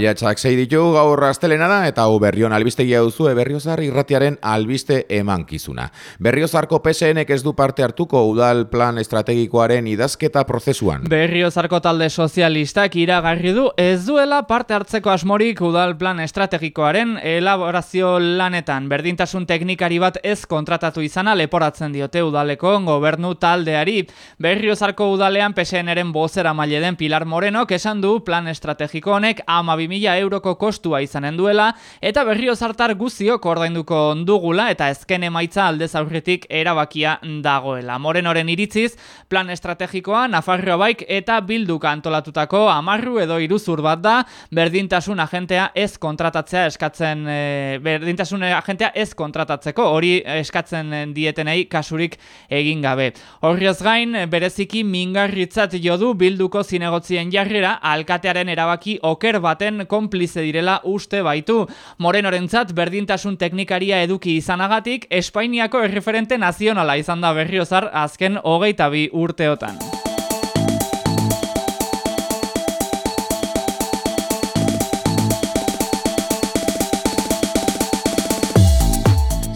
Jatxak zei ditu gaur astelena da eta hau berrion albistegia duzu berriozar irratiaren albiste emankizuna. Berriozarko PSNek ez du parte hartuko udal plan estrategikoaren idazketa prozesuan. Berriozarko talde sozialistak iragarri du ez duela parte hartzeko asmorik udal plan estrategikoaren elaborazio lanetan. Berdintasun teknikari bat ez kontratatu izana leporatzen diote udaleko gobernu taldeari. Berriozarko udalean PSNren bozera maile den Pilar Moreno esan du plan estrategiko honek ama mila euroko kostua izanen duela, eta berrio zartar guziok ordainduko ondugula eta ezken emaitza aldez aurretik erabakia dagoela. Morenoren iritziz, plan estrategikoa Nafarroa baik eta bilduka antolatutako amarru edo iruzur bat da, berdintasun agentea ez kontratatzea eskatzen, e, berdintasun agentea ez kontratatzeko, hori eskatzen dietenei kasurik egin gabe. Horrez gain, bereziki mingarritzat jodu bilduko zinegotzien jarrera, alkatearen erabaki oker bat baten konplize direla uste baitu. Morenorentzat berdintasun teknikaria eduki izanagatik, Espainiako erreferente nazionala izan da berriozar azken hogeita bi urteotan.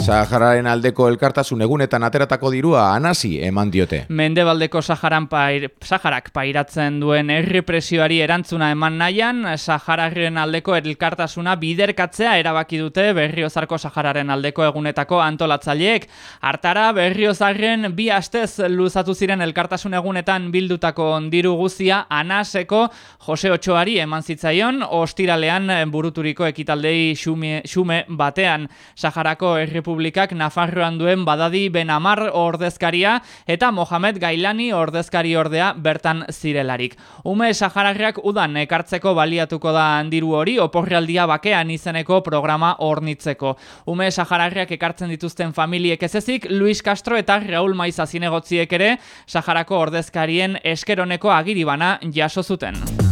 Sahararen aldeko elkartasun egunetan ateratako dirua anasi eman diote. Mendebaldeko Saharan pair, Saharak pairatzen duen errepresioari erantzuna eman nahian, Sahararen aldeko elkartasuna biderkatzea erabaki dute berriozarko Sahararen aldeko egunetako antolatzaileek. Hartara berriozarren bi astez luzatu ziren elkartasun egunetan bildutako ondiru guzia anaseko Jose Otxoari eman zitzaion, ostiralean buruturiko ekitaldei xume, xume batean Saharako errepublikako Errepublikak Nafarroan duen badadi Benamar ordezkaria eta Mohamed Gailani ordezkari ordea bertan zirelarik. Ume Sahararriak udan ekartzeko baliatuko da handiru hori oporrealdia bakean izeneko programa ornitzeko. Ume Sahararriak ekartzen dituzten familiek ezezik, Luis Castro eta Raul Maiza zinegotziek ere Saharako ordezkarien eskeroneko agiribana jaso zuten.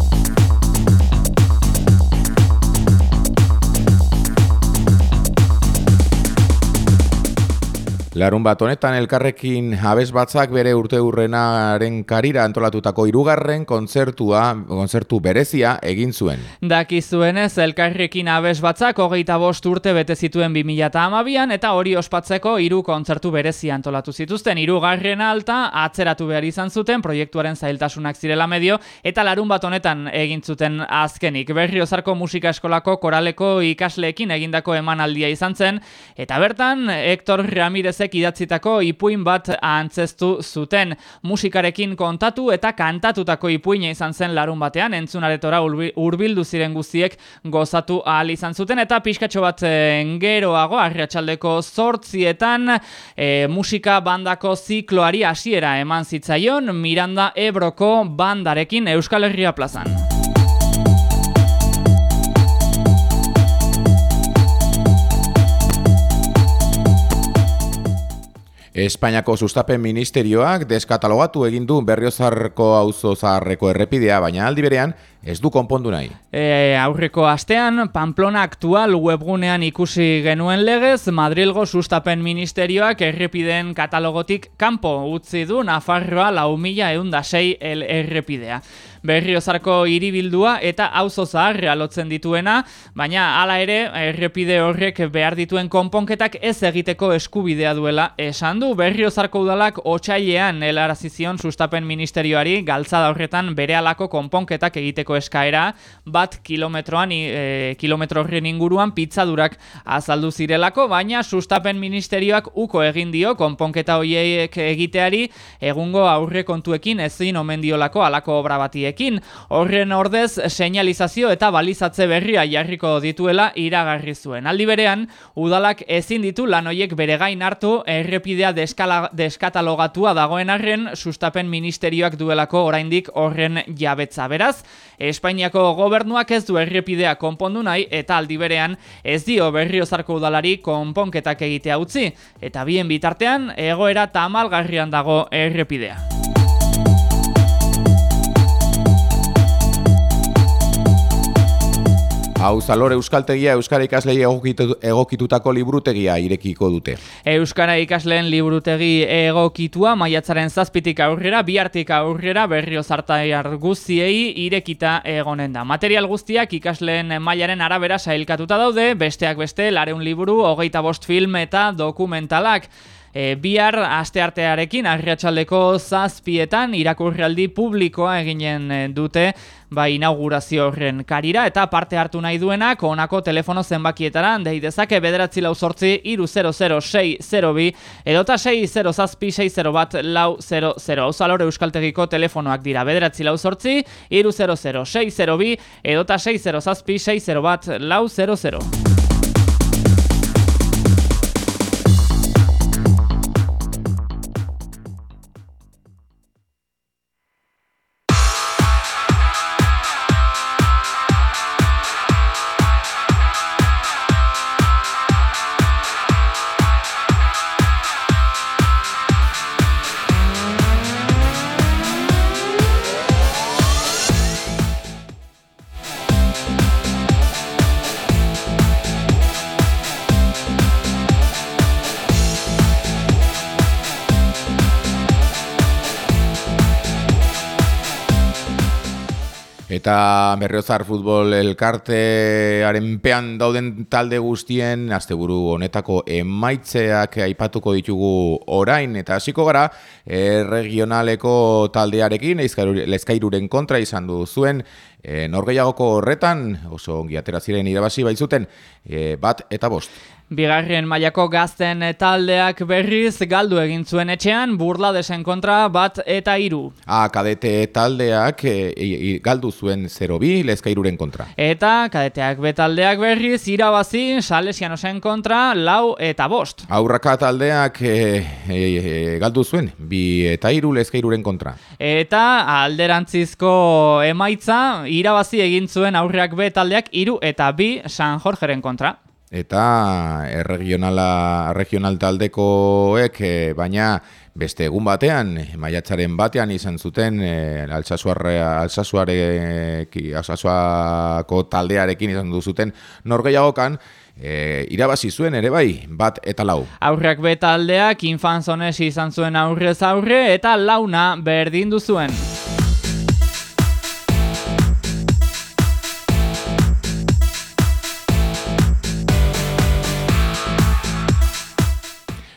Larun bat honetan elkarrekin abez batzak bere urte urrenaren karira antolatutako irugarren kontzertua, kontzertu berezia egin zuen. Daki zuenez, elkarrekin abez batzak hogeita bost urte bete zituen 2008an eta hori ospatzeko hiru kontzertu berezia antolatu zituzten. Irugarren alta atzeratu behar izan zuten proiektuaren zailtasunak zirela medio eta larun bat honetan egin zuten azkenik. Berriozarko musika eskolako koraleko ikasleekin egindako emanaldia izan zen eta bertan Hector Ramirez idatzitako ipuin bat antzestu zuten. Musikarekin kontatu eta kantatutako ipuina izan zen larun batean, entzunaretora hurbildu ziren guztiek gozatu ahal izan zuten, eta pixkatxo bat eh, geroago, arriatxaldeko zortzietan, e, musika bandako zikloari hasiera eman zitzaion, Miranda Ebroko bandarekin Euskal Herria plazan. Espainiako sustapen ministerioak deskatalogatu egin du berriozarko auzo zaharreko errepidea, baina aldi berean ez du konpondu nahi. E, aurreko astean, Pamplona aktual webgunean ikusi genuen legez, Madrilgo sustapen ministerioak errepideen katalogotik kanpo utzi du Nafarroa lau mila eundasei errepidea berriozarko hiribildua eta auzo zaharra lotzen dituena, baina hala ere errepide horrek behar dituen konponketak ez egiteko eskubidea duela esan du. Berriozarko udalak otsailean helarazizion sustapen ministerioari galtzada horretan berehalako konponketak egiteko eskaera bat kilometroan e, kilometro horren inguruan pizzadurak azaldu zirelako, baina sustapen ministerioak uko egin dio konponketa hoiek egiteari. Egungo aurre kontuekin ezin omen diolako alako obra batiek Horren ordez, señalizazio eta balizatze berria jarriko dituela iragarri zuen. Aldi berean, udalak ezin ditu lan hoiek bere gain hartu errepidea deskala, deskatalogatua dagoen arren sustapen ministerioak duelako oraindik horren jabetza. Beraz, Espainiako gobernuak ez du errepidea konpondu nahi eta aldi berean ez dio berriozarko udalari konponketak egitea utzi. Eta bien bitartean, egoera tamalgarrian dago errepidea. Hau zalor Euskaltegia Euskara ikaslei egokitutako liburutegia irekiko dute. Euskara ikasleen liburutegi egokitua maiatzaren zazpitik aurrera, bihartik aurrera berrio zartaiar guztiei irekita egonen da. Material guztiak ikasleen mailaren arabera sailkatuta daude, besteak beste, lareun liburu, hogeita bost film eta dokumentalak. E, bihar asteartearekin arriatxaldeko zazpietan irakurrialdi publikoa eginen e, dute bai inaugurazio horren karira eta parte hartu nahi duenak onako telefono zenbakietaran dei dezake bederatzi lau sortzi iru 00602 edota 60 zazpi 60 bat lau 00 Uzalore Euskaltegiko telefonoak dira bederatzi lau sortzi iru 00602 edota 60 zazpi 60 bat lau 00 Eta berriozar futbol elkartearen pean dauden talde guztien, asteburu honetako emaitzeak aipatuko ditugu orain, eta hasiko gara, e, regionaleko taldearekin, lezkairuren kontra izan du zuen, e, norgeiagoko horretan, oso ongi atera ziren irabazi baitzuten, e, bat eta bost. Bigarren mailako gazten taldeak berriz galdu egin zuen etxean burladesen kontra bat eta hiru. Ah, kadete taldeak e, galdu zuen 0-2 lezkairuren kontra. Eta kadeteak betaldeak berriz irabazi salesianosen kontra lau eta bost. Aurraka taldeak e, e, galdu zuen bi eta hiru lezkairuren kontra. Eta alderantzizko emaitza irabazi egin zuen aurreak betaldeak hiru eta bi San Jorgeren kontra eta erregionala regional taldekoek e, baina beste egun batean maiatzaren batean izan zuten e, altsasuako taldearekin izan du zuten norgeiagokan e, irabazi zuen ere bai bat eta lau. Aurreak be taldeak infanzones izan zuen aurrez aurre eta launa berdindu zuen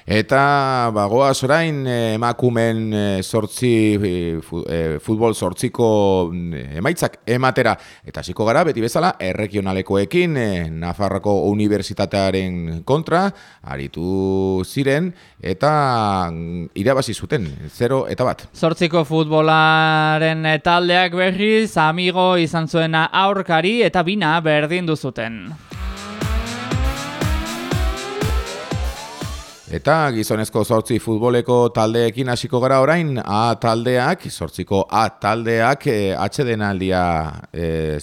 Eta bagoa zorain eh, emakumen sortzi eh, eh, futbol sortziko emaitzak ematera. Eta ziko gara, beti bezala, erregionalekoekin Nafarroko Unibertsitatearen kontra, aritu ziren, eta mm, irabazi zuten, 0 eta bat. Sortziko futbolaren taldeak berriz, amigo izan zuena aurkari eta bina berdin duzuten. Eta gizonezko sortzi futboleko taldeekin hasiko gara orain, A taldeak, sortziko A taldeak eh, atxeden aldia, eh,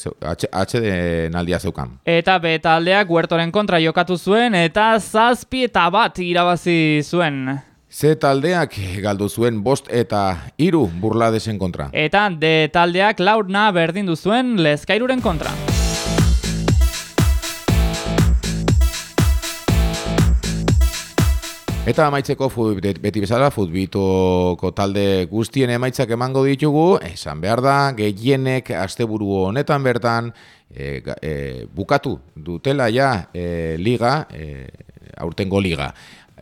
zeukan. Eta B taldeak huertoren kontra jokatu zuen eta zazpi eta bat irabazi zuen. Z taldeak galdu zuen bost eta iru burladesen kontra. Eta D taldeak laurna berdindu zuen lezkairuren kontra. Eta amaitzeko beti bezala futbitoko talde guztien emaitzak emango ditugu, esan behar da, gehienek asteburu honetan bertan e, e, bukatu dutela ja e, liga, e, aurtengo liga.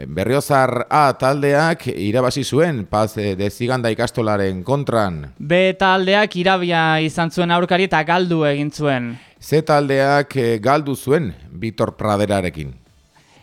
Berriozar A taldeak irabazi zuen paz de ziganda ikastolaren kontran. B taldeak irabia izan zuen aurkari eta galdu egin zuen. Z taldeak galdu zuen Vitor Praderarekin.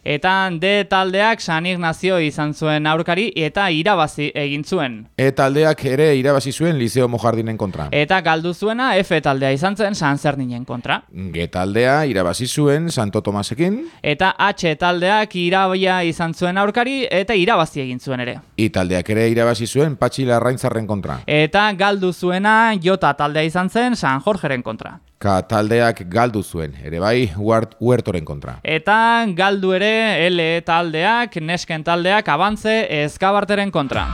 Eta D taldeak San Ignacio izan zuen aurkari eta irabazi egin zuen. E taldeak ere irabazi zuen Liceo Mojardinen kontra. Eta galdu zuena F taldea izan zen San Zerninen kontra. G taldea irabazi zuen Santo Tomasekin. Eta H taldeak irabia izan zuen aurkari eta irabazi egin zuen ere. I taldeak ere irabazi zuen Patxila Raintzarren kontra. Eta galdu zuena J taldea izan zen San Jorgeren kontra. Ka taldeak galdu zuen, ere bai, huart, huertoren kontra. Eta galdu ere L taldeak, nesken taldeak, abantze eskabarteren kontra.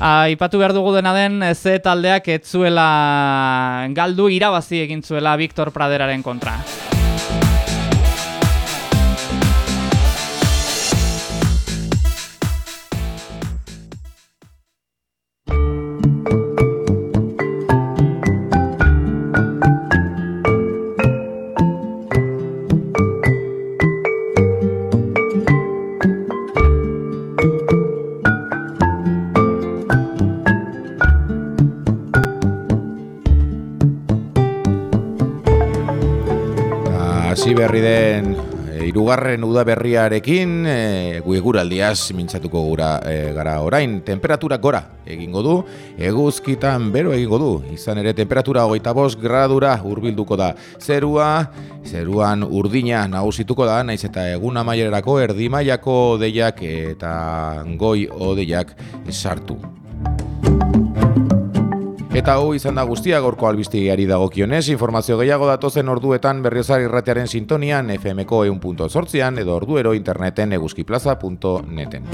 Aipatu behar dugu dena den, ze taldeak etzuela galdu irabazi egin zuela Victor Praderaren kontra. Hasi berri den e, irugarren udaberriarekin e, guiguraldiaz mintzatuko gura e, gara orain. Temperatura gora egingo du eguzkitan bero egingo du. Izan ere temperatura hogeita bost gradura hurbilduko da. Zerua zeruan urdina nagusituko da naiz eta egun amaierarako erdi mailako deiak eta goi odeiak sartu Eta hau izan da guztia gorko albistegiari dagokionez, informazio gehiago datozen orduetan berriozar irratiaren sintonian FMko eun edo orduero interneten eguzkiplaza.neten.